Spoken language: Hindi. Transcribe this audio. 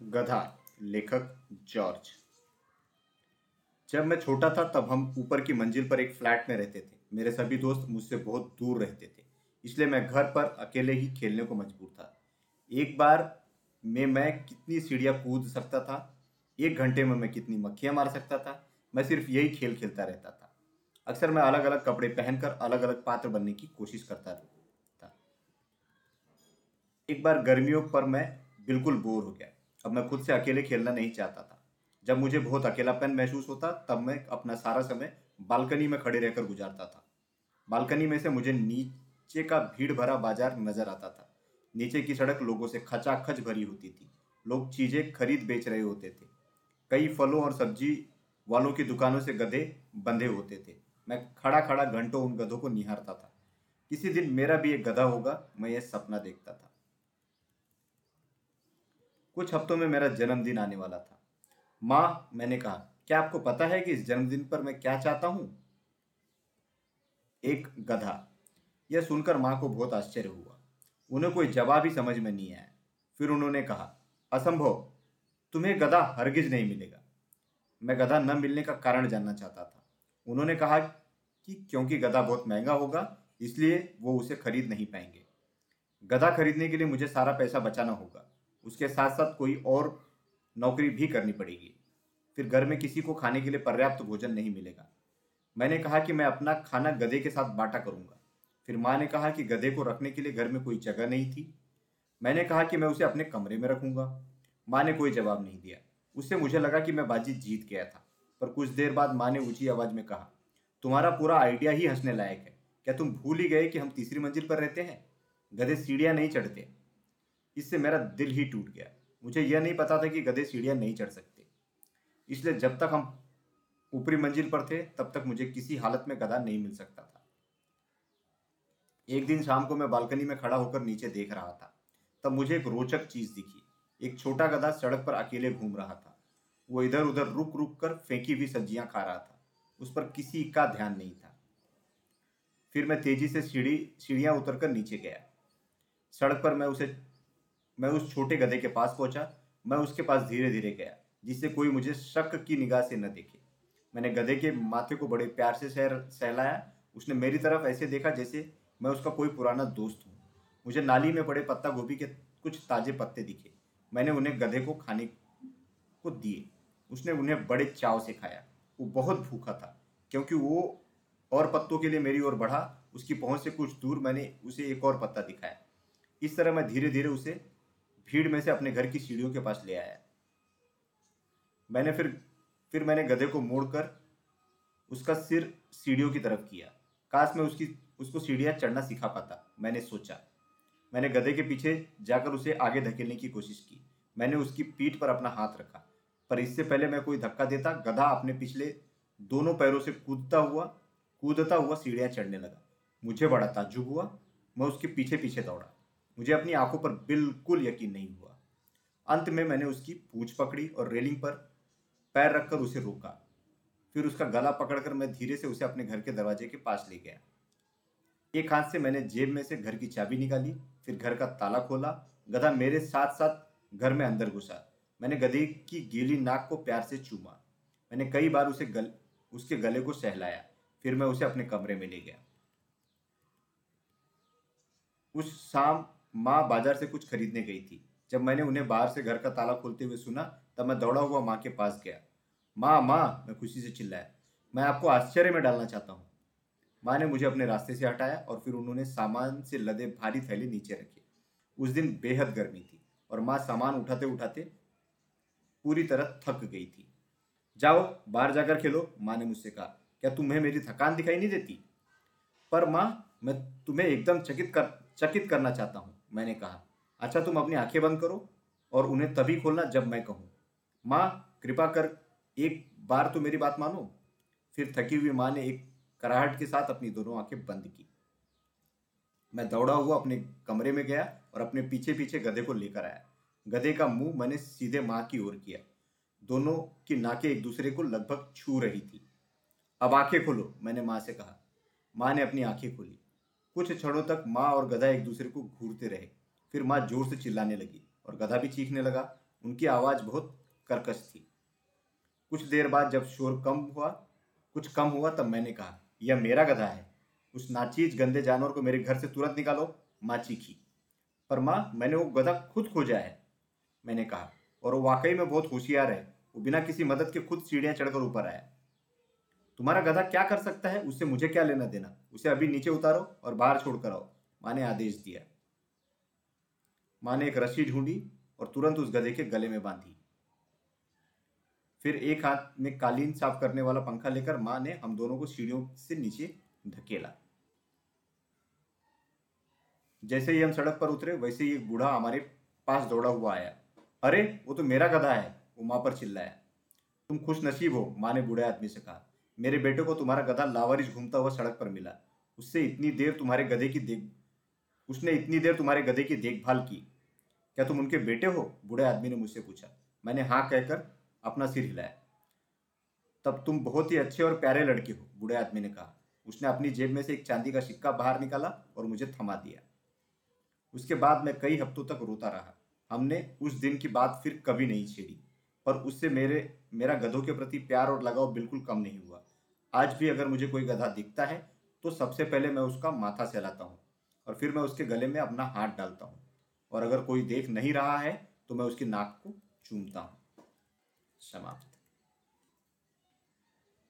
गधा, लेखक जॉर्ज। जब मैं छोटा था, तब हम ऊपर की मंजिल पर एक फ्लैट में रहते थे। मेरे सभी दोस्त मुझसे बहुत दूर रहते थे, इसलिए मैं घर पर अकेले ही खेलने को मजबूर था। एक बार में मैं कितनी सीढ़ियाँ कूद सकता था, एक घंटे में मैं कितनी मक्खियाँ मार सकता था, मैं सिर्फ़ यही खेल खेलता रहता था। अक्सर मैं अलग अलग कपड़े पहनकर अलग अलग पात्र बनने की कोशिश करता था। एक बार गर्मियों पर मैं बिल्कुल बोर हो गया। अब मैं खुद से अकेले खेलना नहीं चाहता था। जब मुझे बहुत अकेलापन महसूस होता, तब मैं अपना सारा समय बालकनी में खड़े रहकर गुजारता था। बालकनी में से मुझे नीचे का भीड़ भरा बाज़ार नज़र आता था। नीचे की सड़क लोगों से खचाखच भरी होती थी। लोग चीज़ें खरीद बेच रहे होते थे। कई फलों और सब्ज़ी वालों की दुकानों से गधे बंधे होते थे। मैं खड़ा खड़ा घंटों उन गधों को निहारता था। किसी दिन मेरा भी एक गधा होगा, मैं यह सपना देखता था। कुछ हफ्तों में मेरा जन्मदिन आने वाला था। माँ, मैंने कहा, क्या आपको पता है कि इस जन्मदिन पर मैं क्या चाहता हूँ? एक गधा। यह सुनकर माँ को बहुत आश्चर्य हुआ। उन्हें कोई जवाब ही समझ में नहीं आया। फिर उन्होंने कहा, असंभव। तुम्हें गधा हरगिज नहीं मिलेगा। मैं गधा न मिलने का कारण जानना चाहता था। उन्होंने कहा कि क्योंकि गधा बहुत महँगा होगा, इसलिए वो उसे खरीद नहीं पाएँगे। गधा खरीदने के लिए मुझे सारा पैसा बचाना होगा। उसके साथ साथ कोई और नौकरी भी करनी पड़ेगी। फिर घर में किसी को खाने के लिए पर्याप्त भोजन नहीं मिलेगा। मैंने कहा कि मैं अपना खाना गधे के साथ बांटा करूँगा। फिर माँ ने कहा कि गधे को रखने के लिए घर में कोई जगह नहीं थी। मैंने कहा कि मैं उसे अपने कमरे में रखूँगा। माँ ने कोई जवाब नहीं दिया। उससे मुझे लगा कि मैं बाजी जीत गया था। पर कुछ देर बाद माँ ने ऊँची आवाज़ में कहा, तुम्हारा पूरा आइडिया ही हंसने लायक है। क्या तुम भूल ही गए कि हम तीसरी मंजिल पर रहते हैं? गधे सीढ़ियाँ नहीं चढ़ते। इससे मेरा दिल ही टूट गया। मुझे यह नहीं पता था कि गधे सीढ़ियाँ नहीं चढ़ सकते। इसलिए जब तक हम ऊपरी मंजिल पर थे, तब तक मुझे किसी हालत में गधा नहीं मिल सकता था। एक दिन शाम को मैं बालकनी में खड़ा होकर नीचे देख रहा था। तब मुझे एक रोचक चीज़ दिखी। एक छोटा गधा सड़क पर अकेले घूम रहा था। वो इधर उधर रुक रुक कर फेंकी हुई सब्ज़ियाँ खा रहा था। उस पर किसी का ध्यान नहीं था। फिर मैं तेज़ी से सीढ़ी, सीढ़ियाँ उतरकर नीचे गया। सड़क पर मैं उसे मैं उस छोटे गधे के पास पहुँचा, मैं उसके पास धीरे धीरे गया, जिससे कोई मुझे शक की निगाह से न देखे। मैंने गधे के माथे को बड़े प्यार से सहर सहलाया उसने मेरी तरफ़ ऐसे देखा जैसे मैं उसका कोई पुराना दोस्त हूँ। मुझे नाली में पड़े पत्ता गोभी के कुछ ताजे पत्ते दिखे। मैंने उन्हें गधे को खाने को दिए। उसने उन्हें बड़े चाव से खाया। वो बहुत भूखा था, क्योंकि वो और पत्तों के लिए मेरी ओर बढ़ा, उसकी पहुँच से कुछ दूर मैंने उसे एक और पत्ता दिखाया। इस तरह मैं धीरे धीरे उसे भीड़ में से अपने घर की सीढ़ियों के पास ले आया। मैंने फिर फिर मैंने गधे को मोड़कर उसका सिर सीढ़ियों की तरफ़ किया। काश मैं उसकी, उसको सीढ़ियाँ चढ़ना सिखा पाता, मैंने सोचा। मैंने गधे के पीछे जाकर उसे आगे धकेलने की कोशिश की। मैंने उसकी पीठ पर अपना हाथ रखा, पर इससे पहले मैं कोई धक्का देता, गधा अपने पिछले दोनों पैरों से कूदता हुआ कूदता हुआ सीढ़ियाँ चढ़ने लगा। मुझे बड़ा ताजुब हुआ, मैं उसके पीछे पीछे दौड़ा। मुझे अपनी आँखों पर बिल्कुल यकीन नहीं हुआ। अंत में मैंने उसकी पूछ पकड़ी और रेलिंग पर पैर रखकर उसे रोका। फिर उसका गला पकड़कर मैं धीरे से उसे अपने घर के दरवाजे के पास ले गया। एक हाथ से मैंने जेब में से घर की चाबी निकाली, फिर घर का ताला खोला, गधा मेरे साथ साथ घर में अंदर घुसा। मैंने गधे की गीली नाक को प्यार से चूमा। मैंने कई बार उसे गल, उसके गले को सहलाया। फिर मैं उसे अपने कमरे में ले गया। उस शाम माँ बाज़ार से कुछ खरीदने गई थी। जब मैंने उन्हें बाहर से घर का ताला खोलते हुए सुना, तब मैं दौड़ा हुआ माँ के पास गया। माँ माँ, मैं खुशी से चिल्लाया। मैं आपको आश्चर्य में डालना चाहता हूँ। माँ ने मुझे अपने रास्ते से हटाया और फिर उन्होंने सामान से लदे भारी थैले नीचे रखे। उस दिन बेहद गर्मी थी और माँ सामान उठाते उठाते पूरी तरह थक गई थी। जाओ, बाहर जाकर खेलो, माँ ने मुझसे कहा। क्या तुम्हें मेरी थकान दिखाई नहीं देती? पर माँ, मैं तुम्हें एकदम चकित कर, चकित करना चाहता हूँ। मैंने कहा अच्छा तुम अपनी आँखें बंद करो और उन्हें तभी खोलना जब मैं कहूँ। माँ, कृपा कर, एक बार तो मेरी बात मानो। फिर थकी हुई माँ ने एक कराहट के साथ अपनी दोनों आँखें बंद की। मैं दौड़ा हुआ अपने कमरे में गया और अपने पीछे पीछे गधे को लेकर आया। गधे का मुँह मैंने सीधे माँ की ओर किया। दोनों की नाकें एक दूसरे को लगभग छू रही थी। अब आँखें खोलो, मैंने माँ से कहा। माँ ने अपनी आँखें खोली। कुछ क्षणों तक माँ और गधा एक दूसरे को घूरते रहे। फिर माँ ज़ोर से चिल्लाने लगी और गधा भी चीखने लगा। उनकी आवाज़ बहुत कर्कश थी। कुछ देर बाद जब शोर कम हुआ, कुछ कम हुआ तब मैंने कहा, यह मेरा गधा है। उस नाचीज गंदे जानवर को मेरे घर से तुरंत निकालो। माँ चीखी। पर माँ, मैंने वो गधा खुद खोजा है। मैंने कहा, और वो वाकई में बहुत होशियार है। वो बिना किसी मदद के खुद सीढ़ियाँ चढ़कर ऊपर आया। तुम्हारा गधा क्या कर सकता है? उससे मुझे क्या लेना देना? उसे अभी नीचे उतारो और बाहर छोड़कर आओ माँ ने आदेश दिया। माँ ने एक रस्सी ढूंढी और तुरंत उस गधे के गले में बांधी। फिर एक हाथ में कालीन साफ़ करने वाला पंखा लेकर माँ ने हम दोनों को सीढ़ियों से नीचे धकेला। जैसे ही हम सड़क पर उतरे, वैसे ही एक बूढ़ा हमारे पास दौड़ा हुआ आया। अरे, वो तो मेरा गधा है, वो माँ पर चिल्लाया। तुम खुश नसीब हो, माँ ने बूढ़े आदमी से कहा। मेरे बेटे को तुम्हारा गधा लावारिश घूमता हुआ सड़क पर मिला। उससे इतनी देर तुम्हारे गधे की देख, उसने इतनी देर तुम्हारे गधे की देखभाल की। क्या तुम उनके बेटे हो? बूढ़े आदमी ने मुझसे पूछा। मैंने हाँ कहकर अपना सिर हिलाया। तब तुम बहुत ही अच्छे और प्यारे लड़के हो, बूढ़े आदमी ने कहा। उसने अपनी जेब में से एक चांदी का सिक्का बाहर निकाला और मुझे थमा दिया। उसके बाद मैं कई हफ्तों तक रोता रहा। हमने उस दिन की बात फिर कभी नहीं छेड़ी। पर उससे मेरे, मेरा गधों के प्रति प्यार और लगाव बिल्कुल कम नहीं हुआ। आज भी अगर मुझे कोई गधा दिखता है तो सबसे पहले मैं उसका माथा सहलाता हूँ और फिर मैं उसके गले में अपना हाथ डालता हूँ। और अगर कोई देख नहीं रहा है तो मैं उसकी नाक को चूमता हूँ। समाप्त।